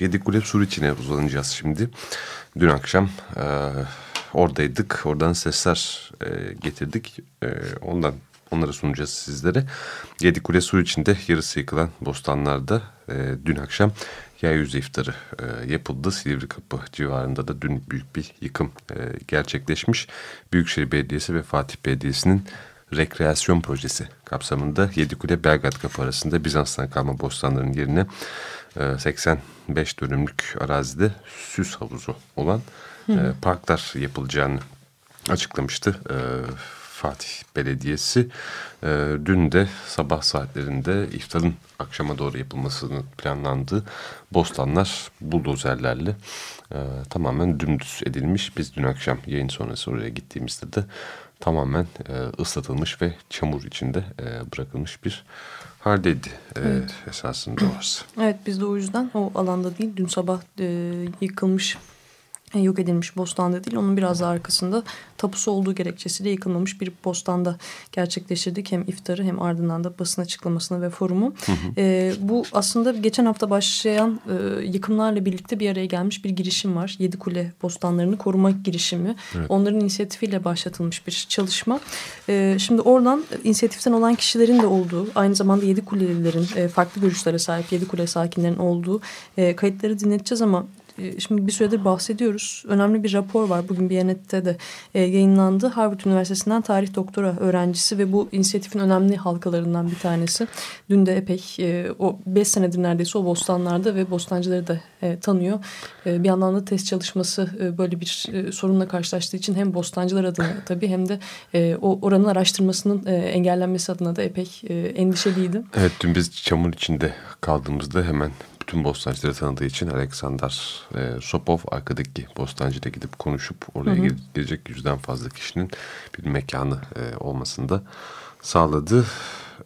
Yedikule Sur içine uzanacağız şimdi. Dün akşam e, oradaydık. Oradan sesler e, getirdik. E, ondan onları sunacağız sizlere. Yedikule Sur içinde yarısı yıkılan bostanlarda e, dün akşam yeryüzü iftarı e, yapıldı. Silivri Kapı civarında da dün büyük bir yıkım e, gerçekleşmiş. Büyükşehir Belediyesi ve Fatih Belediyesi'nin rekreasyon projesi kapsamında Yedikule Belgrad Kapı arasında Bizans'tan kalma bostanların yerine 85 e, dönümlük arazide süs havuzu olan Hı. parklar yapılacağını açıklamıştı. Fatih Belediyesi dün de sabah saatlerinde iftarın akşama doğru yapılmasının planlandığı bostanlar buldozerlerle tamamen dümdüz edilmiş. Biz dün akşam yayın sonrası oraya gittiğimizde de tamamen ıslatılmış ve çamur içinde bırakılmış bir haldeydi e, evet. esasında orası. Evet biz de o yüzden o alanda değil dün sabah e, yıkılmış e, yok edilmiş bostanda değil onun biraz daha arkasında tapusu olduğu gerekçesiyle yıkılmamış bir bostanda gerçekleştirdik. Hem iftarı hem ardından da basın açıklamasını ve forumu. Hı hı. E, bu aslında geçen hafta başlayan e, yıkımlarla birlikte bir araya gelmiş bir girişim var. Yedikule bostanlarını korumak girişimi. Evet. Onların inisiyatifiyle başlatılmış bir çalışma. E, şimdi oradan inisiyatiften olan kişilerin de olduğu aynı zamanda Yedikulelilerin e, farklı görüşlere sahip Yedikule sakinlerin olduğu e, kayıtları dinleteceğiz ama şimdi bir süredir bahsediyoruz. Önemli bir rapor var. Bugün Biyanet'te de e, yayınlandı. Harvard Üniversitesi'nden tarih doktora öğrencisi ve bu inisiyatifin önemli halkalarından bir tanesi. Dün de epey e, o beş senedir neredeyse o bostanlarda ve bostancıları da e, tanıyor. E, bir yandan da test çalışması e, böyle bir e, sorunla karşılaştığı için hem bostancılar adına tabii hem de e, o oranın araştırmasının e, engellenmesi adına da epey e, endişeliydi. Evet dün biz çamur içinde kaldığımızda hemen bütün bostancıları tanıdığı için Alexander e, Sopov arkadaki bostancıyla gidip konuşup oraya hı hı. gelecek yüzden fazla kişinin bir mekanı e, olmasını da sağladı.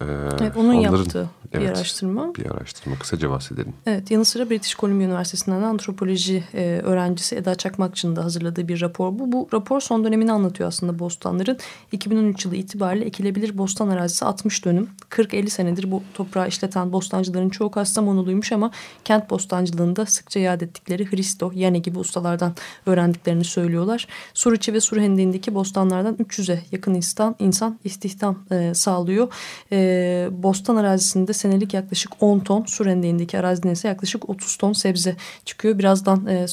Ee, evet, onun onların, yaptığı bir evet, araştırma. Bir araştırma. Kısaca bahsedelim. Evet, yanı sıra British Columbia Üniversitesi'nden antropoloji e, öğrencisi Eda Çakmakçı'nın da hazırladığı bir rapor bu. Bu rapor son dönemini anlatıyor aslında bostanların. 2013 yılı itibariyle ekilebilir bostan arazisi 60 dönüm. 40-50 senedir bu toprağı işleten bostancıların çoğu Kastamonuluymuş ama kent bostancılığında sıkça yad ettikleri Hristo, Yani gibi ustalardan öğrendiklerini söylüyorlar. Suriçi ve Surhendi'ndeki bostanlardan 300'e yakın insan, insan istihdam e, sağlıyor. E, e, bostan arazisinde senelik yaklaşık 10 ton, su rendeğindeki araziden ise yaklaşık 30 ton sebze çıkıyor. Birazdan e,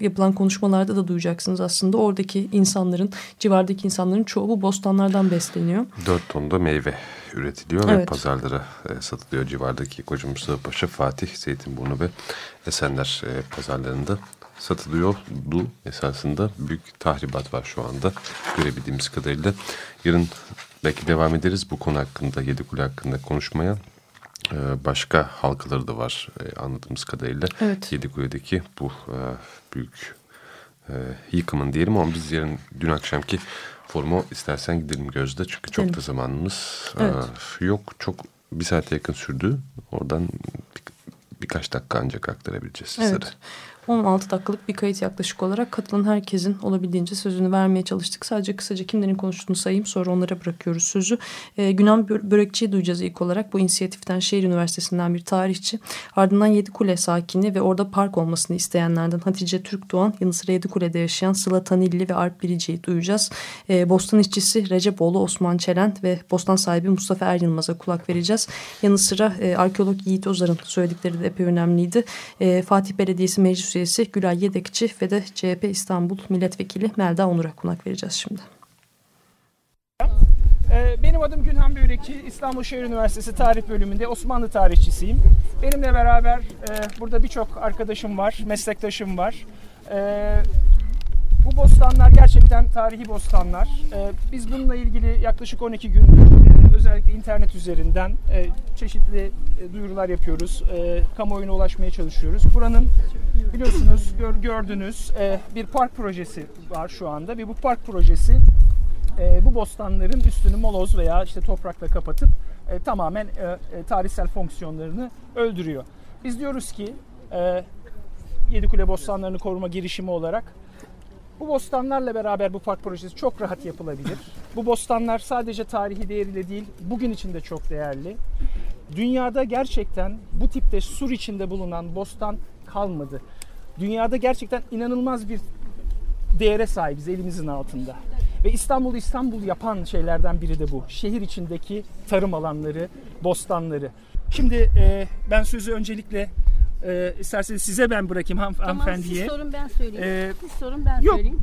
yapılan konuşmalarda da duyacaksınız aslında oradaki insanların, civardaki insanların çoğu bu bostanlardan besleniyor. 4 ton da meyve üretiliyor evet. ve pazarlara e, satılıyor. Civardaki Koca Mustafa Paşa, Fatih, Zeytinburnu ve Esenler e, pazarlarında satılıyordu. Esasında büyük tahribat var şu anda görebildiğimiz kadarıyla. Yarın belki devam ederiz bu konu hakkında, Yedikule hakkında konuşmaya. Ee, başka halkaları da var e, anladığımız kadarıyla. Evet. Yedikule'deki bu e, büyük e, yıkımın diyelim ama biz yarın dün akşamki forumu istersen gidelim Gözde. Çünkü çok gidelim. da zamanımız evet. yok. Çok bir saate yakın sürdü. Oradan bir, birkaç dakika ancak aktarabileceğiz sizlere. Evet. 16 dakikalık bir kayıt yaklaşık olarak katılan herkesin olabildiğince sözünü vermeye çalıştık. Sadece kısaca kimlerin konuştuğunu sayayım sonra onlara bırakıyoruz sözü. E, Günan Börekçi'yi duyacağız ilk olarak. Bu inisiyatiften Şehir Üniversitesi'nden bir tarihçi. Ardından Yedikule sakini ve orada park olmasını isteyenlerden Hatice Türk Doğan. Yanı sıra Yedikule'de yaşayan Sıla Tanilli ve Arp Birici'yi duyacağız. E, Bostan işçisi Recepoğlu Osman Çelen ve Bostan sahibi Mustafa Er Yılmaz'a kulak vereceğiz. Yanı sıra e, arkeolog Yiğit Ozar'ın söyledikleri de epey önemliydi. E, Fatih Belediyesi Meclis üyesi Gülay Yedekçi ve de CHP İstanbul Milletvekili Melda Onur'a konak vereceğiz şimdi. Ee, benim adım Günhan Börekçi, İstanbul Şehir Üniversitesi Tarih Bölümünde Osmanlı tarihçisiyim. Benimle beraber e, burada birçok arkadaşım var, meslektaşım var. Ee, bu bostanlar gerçekten tarihi bostanlar. Ee, biz bununla ilgili yaklaşık 12 gündür özellikle internet üzerinden e, çeşitli e, duyurular yapıyoruz. E, kamuoyuna ulaşmaya çalışıyoruz. Buranın biliyorsunuz gör, gördüğünüz e, bir park projesi var şu anda ve bu park projesi e, bu bostanların üstünü moloz veya işte toprakla kapatıp e, tamamen e, e, tarihsel fonksiyonlarını öldürüyor. Biz diyoruz ki e, Yedikule Bostanlarını koruma girişimi olarak bu bostanlarla beraber bu park projesi çok rahat yapılabilir. Bu bostanlar sadece tarihi değeriyle değil, bugün için de çok değerli. Dünyada gerçekten bu tipte sur içinde bulunan bostan kalmadı. Dünyada gerçekten inanılmaz bir değere sahibiz elimizin altında. Ve İstanbul İstanbul yapan şeylerden biri de bu. Şehir içindeki tarım alanları, bostanları. Şimdi e, ben sözü öncelikle e, isterseniz size ben bırakayım hanım, Tamam hanımefendiye. siz sorun ben söyleyeyim. Ee, siz sorun ben Yok söyleyeyim.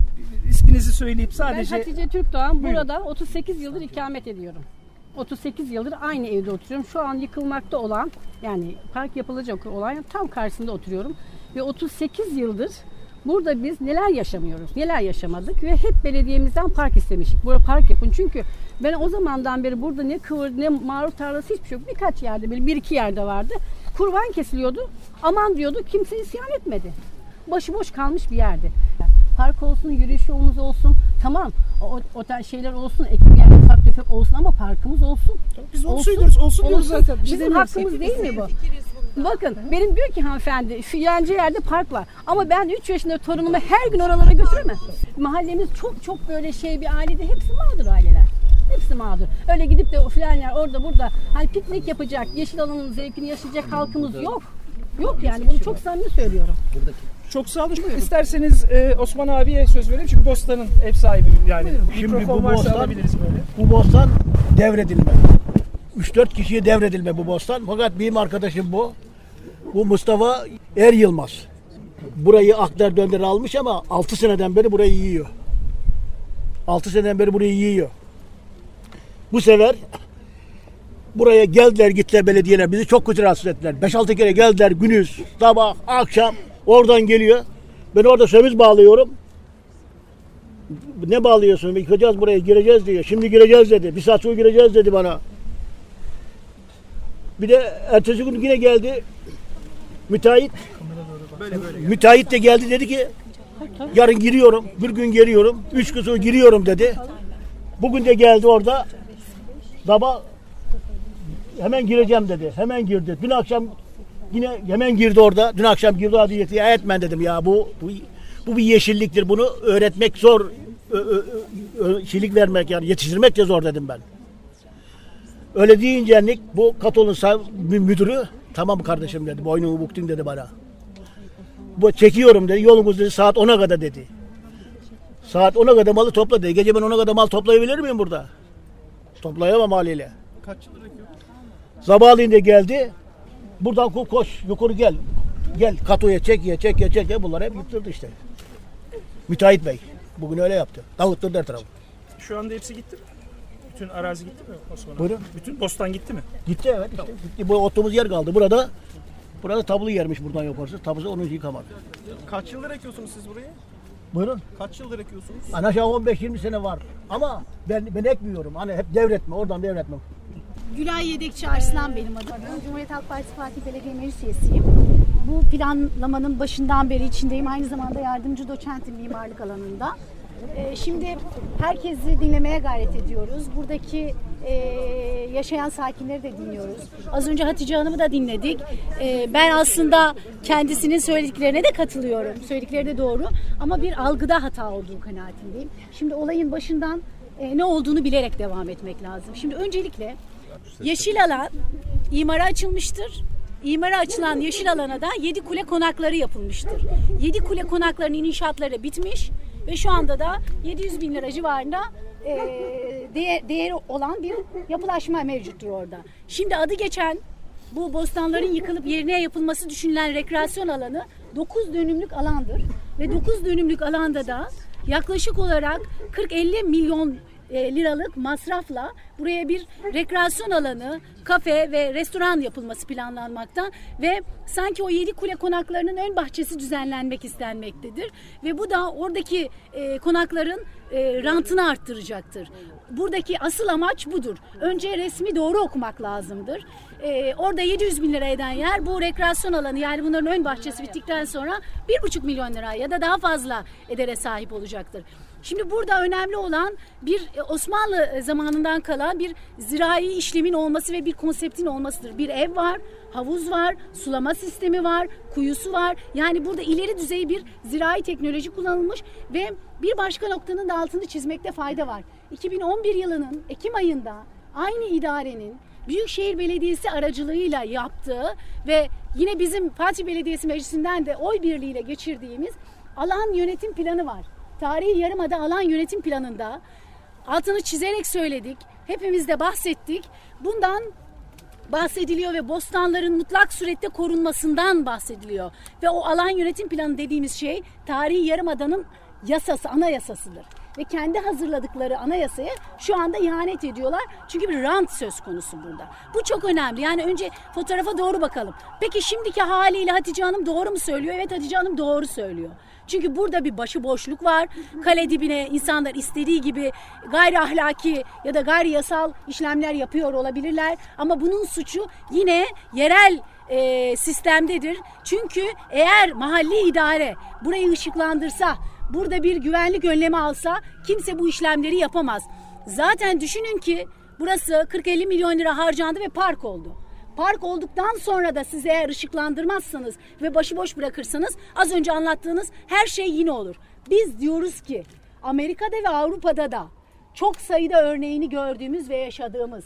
isminizi söyleyip Ben sadece Hatice Türkdoğan. Buyurun. Burada 38 yıldır ikamet ediyorum. 38 yıldır aynı evde oturuyorum. Şu an yıkılmakta olan yani park yapılacak olan tam karşısında oturuyorum. Ve 38 yıldır burada biz neler yaşamıyoruz, neler yaşamadık ve hep belediyemizden park istemiştik. Burada park yapın. Çünkü ben o zamandan beri burada ne kıvır ne marul tarlası hiçbir şey yok. Birkaç yerde bir, bir iki yerde vardı. Kurban kesiliyordu. Aman diyordu kimse isyan etmedi. Başıboş kalmış bir yerdi. Park olsun, yürüyüş yolumuz olsun. Tamam o, o tarz şeyler olsun, ekim yani ufak tefek olsun ama parkımız olsun. biz onu Olsun. söylüyoruz. Olsun, diyoruz zaten. Bir şey Bizim demiyoruz. hakkımız değil mi bu? Bakın benim diyor ki hanımefendi fiyancı yerde park var. Ama ben 3 yaşında torunumu her gün oralara götüremem. Mahallemiz çok çok böyle şey bir ailede hepsi mağdur aileler. Hepsi mağdur. Öyle gidip de filan yer orada burada hani piknik yapacak, yeşil alanın zevkini yaşayacak halkımız yok. Yok yani bunu çok samimi söylüyorum. Çok sağ olun. İsterseniz e, Osman abiye söz verelim çünkü Bostan'ın ev sahibi yani. Şimdi Mikrofon bu Bostan-. Bu bostan devredilme. 3-4 kişiye devredilme bu bostan. Fakat benim arkadaşım bu. Bu Mustafa Er Yılmaz. Burayı aktar dönder almış ama 6 seneden beri burayı yiyor. 6 seneden beri burayı yiyor. Bu sefer buraya geldiler gittiler belediyeler bizi çok kötü rahatsız ettiler. 5-6 kere geldiler gündüz, sabah, akşam oradan geliyor. Ben orada sömüz bağlıyorum. Ne bağlıyorsun? Yıkacağız buraya gireceğiz diyor. Şimdi gireceğiz dedi. Bir saat sonra gireceğiz dedi bana. Bir de ertesi gün yine geldi. Müteahhit. Müteahhit de geldi dedi ki yarın giriyorum. Bir gün giriyorum. Üç gün sonra giriyorum dedi. Bugün de geldi orada. Sabah hemen gireceğim dedi. Hemen girdi. Dün akşam yine hemen girdi orada. Dün akşam girdi hadi yeti. Ya etmen dedim ya bu, bu bu bir yeşilliktir. Bunu öğretmek zor. Ö, ö, ö, şeylik vermek yani yetiştirmek de zor dedim ben. Öyle deyince Nick, bu Katol'un müdürü tamam kardeşim dedi. Boynumu buktun dedi bana. Bu çekiyorum dedi. Yolunuz dedi saat 10'a kadar dedi. Saat 10'a kadar malı topla dedi. Gece ben 10'a kadar mal toplayabilir miyim burada? Toplayamam haliyle. Sabahleyin de geldi. Buradan ko- koş yukarı gel. Gel katoya çek ye çek ye çek ye. Bunları hep yıktırdı işte. Müteahhit Bey. Bugün öyle yaptı. Dağıttırdı her tarafı. Şu anda hepsi gitti mi? Bütün arazi gitti mi Osman abi? Buyurun. Bütün bostan gitti mi? Gitti evet işte. Gitti. Bu oturduğumuz yer kaldı. Burada burada tabulu yermiş buradan yukarısı. Tabusu onu yıkamadı. Kaç yıldır ekiyorsunuz siz burayı? Buyurun. Kaç yıldır ekiyorsunuz? Hani aşağı 15-20 sene var. Ama ben ben ekmiyorum. Hani hep devretme. Oradan devretme. Gülay Yedekçi Arslan benim adım. Ben Cumhuriyet Halk Partisi Fatih Belediye Meclis Üyesiyim. Bu planlamanın başından beri içindeyim. Aynı zamanda yardımcı doçentim mimarlık alanında. Ee, şimdi herkesi dinlemeye gayret ediyoruz. Buradaki e, yaşayan sakinleri de dinliyoruz. Az önce Hatice Hanım'ı da dinledik. Ee, ben aslında kendisinin söylediklerine de katılıyorum. Söyledikleri de doğru. Ama bir algıda hata olduğu kanaatindeyim. Şimdi olayın başından e, ne olduğunu bilerek devam etmek lazım. Şimdi öncelikle Yeşil alan imara açılmıştır. İmara açılan yeşil alana da yedi kule konakları yapılmıştır. Yedi kule konaklarının inşaatları bitmiş ve şu anda da 700 bin lira civarında e, değer, değeri olan bir yapılaşma mevcuttur orada. Şimdi adı geçen bu bostanların yıkılıp yerine yapılması düşünülen rekreasyon alanı 9 dönümlük alandır. Ve 9 dönümlük alanda da yaklaşık olarak 40-50 milyon e, liralık masrafla buraya bir rekreasyon alanı, kafe ve restoran yapılması planlanmakta ve sanki o yedi kule konaklarının ön bahçesi düzenlenmek istenmektedir ve bu da oradaki e, konakların e, rantını arttıracaktır. Buradaki asıl amaç budur. Önce resmi doğru okumak lazımdır. E, orada 700 bin lira eden yer bu rekreasyon alanı yani bunların ön bahçesi bittikten sonra 1,5 milyon lira ya da daha fazla edere sahip olacaktır. Şimdi burada önemli olan bir e, Osmanlı e, zamanından kalan bir zirai işlemin olması ve bir konseptin olmasıdır. Bir ev var, havuz var, sulama sistemi var, kuyusu var. Yani burada ileri düzey bir zirai teknoloji kullanılmış ve bir başka noktanın da altını çizmekte fayda var. 2011 yılının Ekim ayında aynı idarenin Büyükşehir Belediyesi aracılığıyla yaptığı ve yine bizim Fatih Belediyesi Meclisi'nden de oy birliğiyle geçirdiğimiz alan yönetim planı var. Tarihi Yarımada alan yönetim planında altını çizerek söyledik. Hepimiz de bahsettik. Bundan bahsediliyor ve bostanların mutlak surette korunmasından bahsediliyor. Ve o alan yönetim planı dediğimiz şey tarihi yarımadanın yasası, anayasasıdır. Ve kendi hazırladıkları anayasaya şu anda ihanet ediyorlar. Çünkü bir rant söz konusu burada. Bu çok önemli. Yani önce fotoğrafa doğru bakalım. Peki şimdiki haliyle Hatice Hanım doğru mu söylüyor? Evet Hatice Hanım doğru söylüyor. Çünkü burada bir başıboşluk var. Kale dibine insanlar istediği gibi gayri ahlaki ya da gayri yasal işlemler yapıyor olabilirler. Ama bunun suçu yine yerel e, sistemdedir. Çünkü eğer mahalli idare burayı ışıklandırsa, burada bir güvenlik önlemi alsa kimse bu işlemleri yapamaz. Zaten düşünün ki burası 40-50 milyon lira harcandı ve park oldu. Park olduktan sonra da siz eğer ışıklandırmazsanız ve başıboş bırakırsanız az önce anlattığınız her şey yine olur. Biz diyoruz ki Amerika'da ve Avrupa'da da çok sayıda örneğini gördüğümüz ve yaşadığımız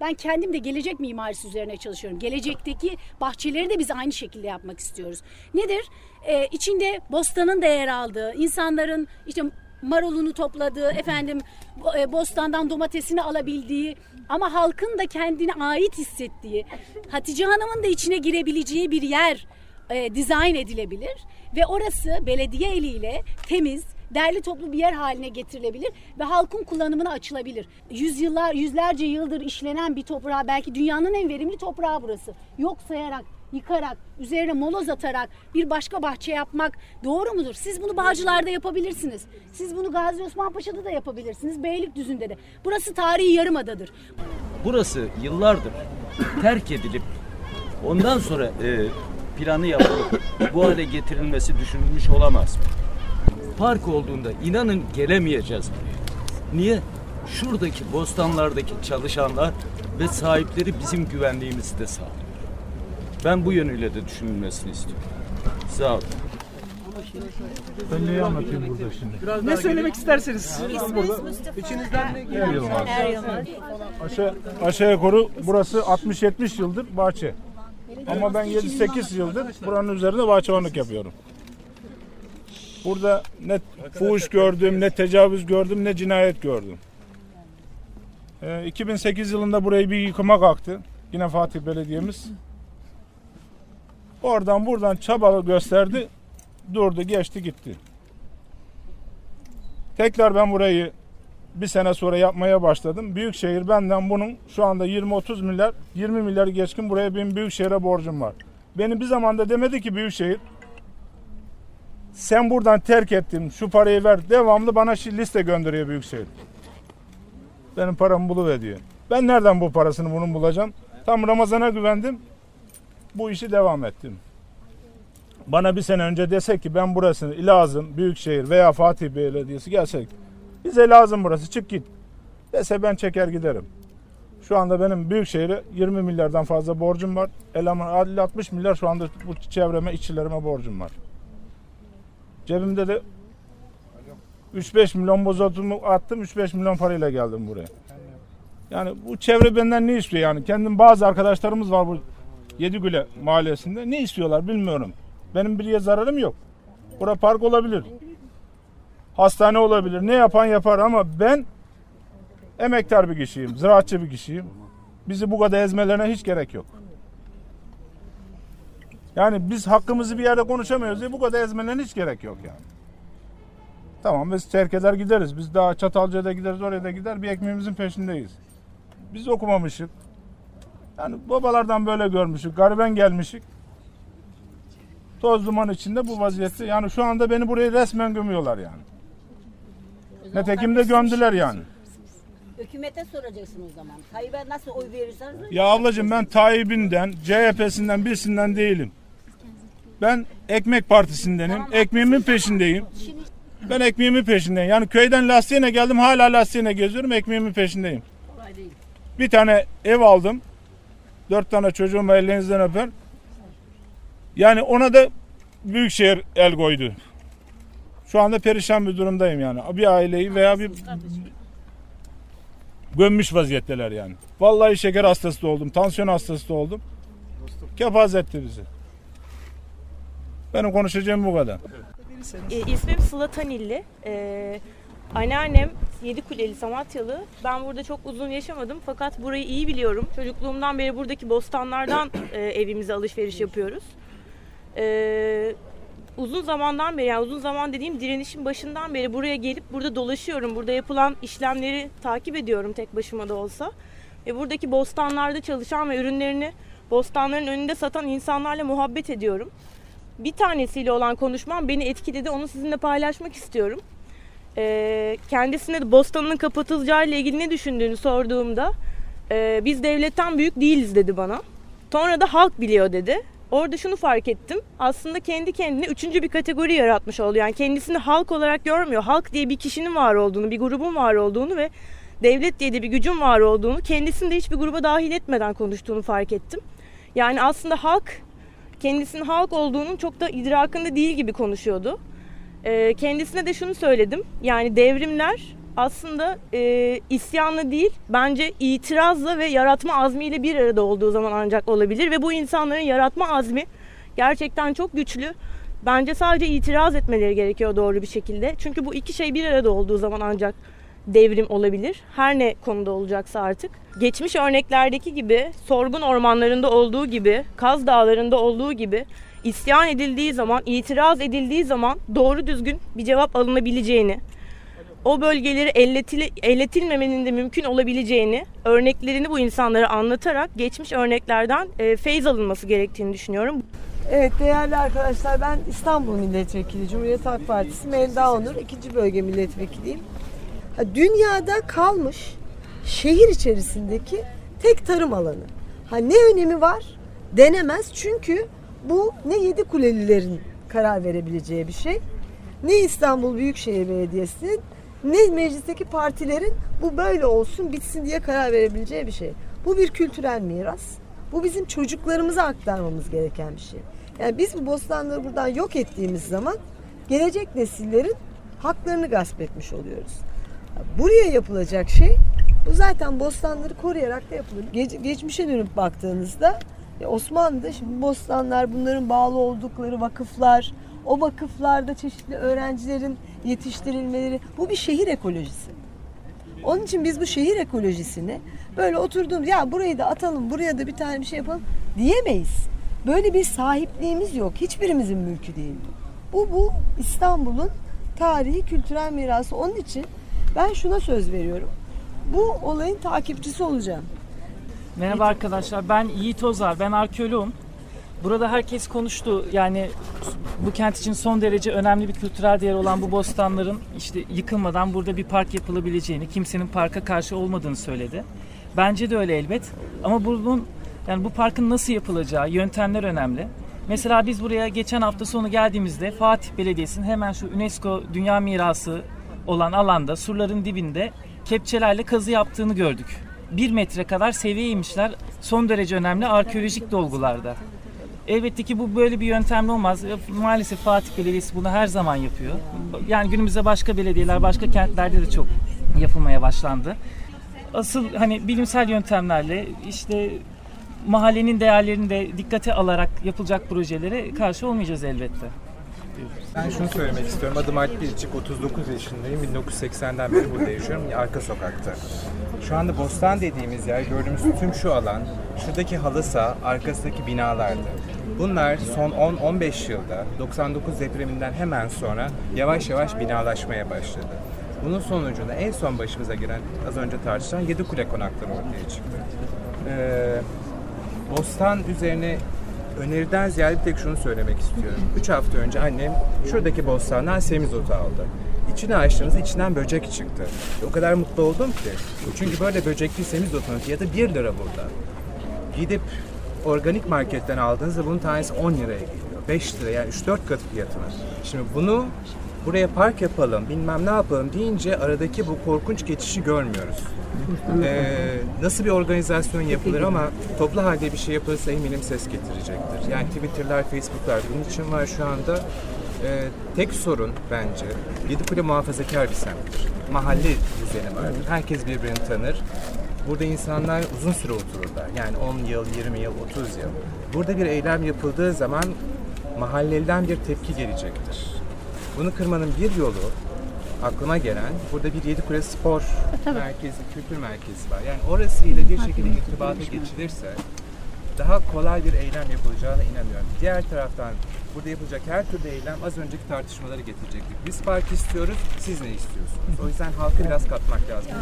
ben kendim de gelecek mimarisi üzerine çalışıyorum. Gelecekteki bahçeleri de biz aynı şekilde yapmak istiyoruz. Nedir? Ee, içinde bostanın da yer aldığı, insanların işte marulunu topladığı, efendim e, bostandan domatesini alabildiği ama halkın da kendine ait hissettiği, Hatice Hanım'ın da içine girebileceği bir yer e, dizayn edilebilir ve orası belediye eliyle temiz, derli toplu bir yer haline getirilebilir ve halkın kullanımına açılabilir. Yüzyıllar, yüzlerce yıldır işlenen bir toprağı belki dünyanın en verimli toprağı burası. Yok sayarak, yıkarak, üzerine moloz atarak bir başka bahçe yapmak doğru mudur? Siz bunu Bağcılar'da yapabilirsiniz. Siz bunu Gazi Osman Paşa'da da yapabilirsiniz. Beylikdüzü'nde de. Burası tarihi yarımadadır. Burası yıllardır terk edilip ondan sonra e, planı yapılıp bu hale getirilmesi düşünülmüş olamaz mı? Park olduğunda inanın gelemeyeceğiz. Niye? Şuradaki bostanlardaki çalışanlar ve sahipleri bizim güvenliğimizi de sağlıyor. Ben bu yönüyle de düşünülmesini istiyorum. Sağ olun. Ben neyi anlatayım burada şimdi? Ne söylemek isterseniz. İçinizden ne Her yıl var. Aşağı, aşağı yukarı burası 60-70 yıldır bahçe. Ama ben 7-8 yıldır buranın üzerinde bahçıvanlık yapıyorum. Burada ne fuhuş gördüm, ne tecavüz gördüm, ne cinayet gördüm. Ee, 2008 yılında burayı bir yıkıma kalktı. Yine Fatih Belediye'miz. Oradan buradan çaba gösterdi. Durdu, geçti, gitti. Tekrar ben burayı bir sene sonra yapmaya başladım. Büyükşehir benden bunun şu anda 20-30 milyar, 20 milyar geçkin buraya benim Büyükşehir'e borcum var. Beni bir zamanda demedi ki Büyükşehir sen buradan terk ettin şu parayı ver. Devamlı bana liste gönderiyor Büyükşehir. Benim paramı buluver diyor. Ben nereden bu parasını bunun bulacağım? Tam Ramazan'a güvendim. Bu işi devam ettim. Bana bir sene önce desek ki ben burasını lazım Büyükşehir veya Fatih Belediyesi gelsek bize lazım burası çık git dese ben çeker giderim. Şu anda benim Büyükşehir'e 20 milyardan fazla borcum var. Eleman 50-60 milyar şu anda bu çevreme, işçilerime borcum var. Cebimde de 3-5 milyon bozotumu attım. 3-5 milyon parayla geldim buraya. Yani bu çevre benden ne istiyor yani? Kendim bazı arkadaşlarımız var bu Yedigüle mahallesinde. Ne istiyorlar bilmiyorum. Benim biriye zararım yok. Bura park olabilir. Hastane olabilir. Ne yapan yapar ama ben emektar bir kişiyim. Ziraatçı bir kişiyim. Bizi bu kadar ezmelerine hiç gerek yok. Yani biz hakkımızı bir yerde konuşamıyoruz diye bu kadar ezmelerine hiç gerek yok yani. Tamam biz terk eder gideriz. Biz daha Çatalca'da gideriz oraya da gider bir ekmeğimizin peşindeyiz. Biz okumamışık. Yani babalardan böyle görmüşük. Gariben gelmişik. Toz duman içinde bu vaziyette. Yani şu anda beni buraya resmen gömüyorlar yani. Netekim de gömdüler yani. Hükümete soracaksın o zaman. Tayyip'e nasıl oy verirseniz Ya ablacığım ben Tayyip'inden, CHP'sinden birisinden değilim. Ben Ekmek Partisi'ndenim. Ekmeğimin peşindeyim. Ben ekmeğimin peşindeyim. Yani köyden lastiğine geldim hala lastiğine geziyorum ekmeğimin peşindeyim. Bir tane ev aldım. Dört tane çocuğumu ellerinizden öper. Yani ona da Büyükşehir el koydu. Şu anda perişan bir durumdayım yani. Bir aileyi veya bir gömmüş vaziyetteler yani. Vallahi şeker hastası da oldum, tansiyon hastası da oldum. Kepaz etti bizi. Benim konuşacağım bu kadar. E, ismim Sıla Tanilli. E, anneannem Yedikuleli Samatyalı. Ben burada çok uzun yaşamadım fakat burayı iyi biliyorum. Çocukluğumdan beri buradaki bostanlardan e, evimize alışveriş yapıyoruz. E, uzun zamandan beri yani uzun zaman dediğim direnişin başından beri buraya gelip burada dolaşıyorum. Burada yapılan işlemleri takip ediyorum tek başıma da olsa. Ve buradaki bostanlarda çalışan ve ürünlerini bostanların önünde satan insanlarla muhabbet ediyorum. Bir tanesiyle olan konuşmam beni etkiledi. Onu sizinle paylaşmak istiyorum. Ee, kendisine de bostanının kapatılacağı ile ilgili ne düşündüğünü sorduğumda e, biz devletten büyük değiliz dedi bana. Sonra da halk biliyor dedi. Orada şunu fark ettim. Aslında kendi kendine üçüncü bir kategori yaratmış oldu. Yani kendisini halk olarak görmüyor. Halk diye bir kişinin var olduğunu, bir grubun var olduğunu ve devlet diye de bir gücün var olduğunu, kendisini de hiçbir gruba dahil etmeden konuştuğunu fark ettim. Yani aslında halk kendisinin halk olduğunun çok da idrakında değil gibi konuşuyordu. E, kendisine de şunu söyledim. Yani devrimler aslında e, isyanla değil bence itirazla ve yaratma azmiyle bir arada olduğu zaman ancak olabilir. Ve bu insanların yaratma azmi gerçekten çok güçlü. Bence sadece itiraz etmeleri gerekiyor doğru bir şekilde. Çünkü bu iki şey bir arada olduğu zaman ancak devrim olabilir. Her ne konuda olacaksa artık. Geçmiş örneklerdeki gibi, sorgun ormanlarında olduğu gibi, Kaz Dağları'nda olduğu gibi isyan edildiği zaman, itiraz edildiği zaman doğru düzgün bir cevap alınabileceğini, o bölgeleri elletili, elletilmemenin de mümkün olabileceğini, örneklerini bu insanlara anlatarak geçmiş örneklerden e, feyz alınması gerektiğini düşünüyorum. Evet değerli arkadaşlar ben İstanbul Milletvekili Cumhuriyet Halk Partisi Melda Onur ikinci bölge milletvekiliyim. Dünyada kalmış şehir içerisindeki tek tarım alanı. Ha ne önemi var? Denemez çünkü bu ne yedi kulelilerin karar verebileceği bir şey. Ne İstanbul Büyükşehir Belediyesi'nin ne meclisteki partilerin bu böyle olsun bitsin diye karar verebileceği bir şey. Bu bir kültürel miras. Bu bizim çocuklarımıza aktarmamız gereken bir şey. Yani biz bu bostanları buradan yok ettiğimiz zaman gelecek nesillerin haklarını gasp etmiş oluyoruz. Buraya yapılacak şey bu zaten bostanları koruyarak da yapılır. Ge- geçmişe dönüp baktığınızda ya Osmanlı'da şimdi bostanlar bunların bağlı oldukları vakıflar, o vakıflarda çeşitli öğrencilerin yetiştirilmeleri bu bir şehir ekolojisi. Onun için biz bu şehir ekolojisini böyle oturduğumuz ya burayı da atalım buraya da bir tane bir şey yapalım diyemeyiz. Böyle bir sahipliğimiz yok. Hiçbirimizin mülkü değil. Bu bu İstanbul'un tarihi kültürel mirası. Onun için ben şuna söz veriyorum. Bu olayın takipçisi olacağım. Merhaba arkadaşlar ben Yiğit Ozar ben arkeoloğum. Burada herkes konuştu yani bu kent için son derece önemli bir kültürel değer olan bu bostanların işte yıkılmadan burada bir park yapılabileceğini, kimsenin parka karşı olmadığını söyledi. Bence de öyle elbet ama bunun yani bu parkın nasıl yapılacağı, yöntemler önemli. Mesela biz buraya geçen hafta sonu geldiğimizde Fatih Belediyesi'nin hemen şu UNESCO Dünya Mirası olan alanda surların dibinde kepçelerle kazı yaptığını gördük. Bir metre kadar seviye inmişler. Son derece önemli arkeolojik dolgularda. Elbette ki bu böyle bir yöntemle olmaz. Maalesef Fatih Belediyesi bunu her zaman yapıyor. Yani günümüzde başka belediyeler, başka kentlerde de çok yapılmaya başlandı. Asıl hani bilimsel yöntemlerle işte mahallenin değerlerini de dikkate alarak yapılacak projelere karşı olmayacağız elbette. Ben şunu söylemek istiyorum. Adım Alp Biricik, 39 yaşındayım. 1980'den beri burada yaşıyorum. Arka sokakta. Şu anda Bostan dediğimiz yer, gördüğümüz tüm şu alan, şuradaki halı saha, arkasındaki binalardı. Bunlar son 10-15 yılda 99 depreminden hemen sonra yavaş yavaş binalaşmaya başladı. Bunun sonucunda en son başımıza gelen, az önce tartışılan Yedikule konakları ortaya çıktı. Ee, Bostan üzerine öneriden ziyade bir tek şunu söylemek istiyorum. 3 hafta önce annem şuradaki bostandan semizotu aldı. İçine açtığımızda içinden böcek çıktı. O kadar mutlu oldum ki. Çünkü böyle böcekli semizotunun fiyatı 1 lira burada. Gidip organik marketten aldığınızda bunun tanesi 10 liraya geliyor. 5 lira yani 3-4 kat fiyatına. Şimdi bunu buraya park yapalım, bilmem ne yapalım deyince aradaki bu korkunç geçişi görmüyoruz. Ee, nasıl bir organizasyon yapılır ama toplu halde bir şey yapılırsa eminim ses getirecektir. Yani Twitter'lar, Facebook'lar bunun için var şu anda. Ee, tek sorun bence Yedikule muhafazakar bir semttir. Mahalle düzeni vardır. Herkes birbirini tanır. Burada insanlar uzun süre otururlar. Yani 10 yıl, 20 yıl, 30 yıl. Burada bir eylem yapıldığı zaman mahalleliden bir tepki gelecektir. Bunu kırmanın bir yolu aklıma gelen burada bir Yedikule Spor Merkezi, Kültür Merkezi var. Yani orasıyla bir şekilde irtibata geçilirse daha kolay bir eylem yapılacağına inanıyorum. Diğer taraftan burada yapılacak her türlü eylem az önceki tartışmaları getirecektir. Biz park istiyoruz, siz ne istiyorsunuz? O yüzden halkı biraz katmak lazım.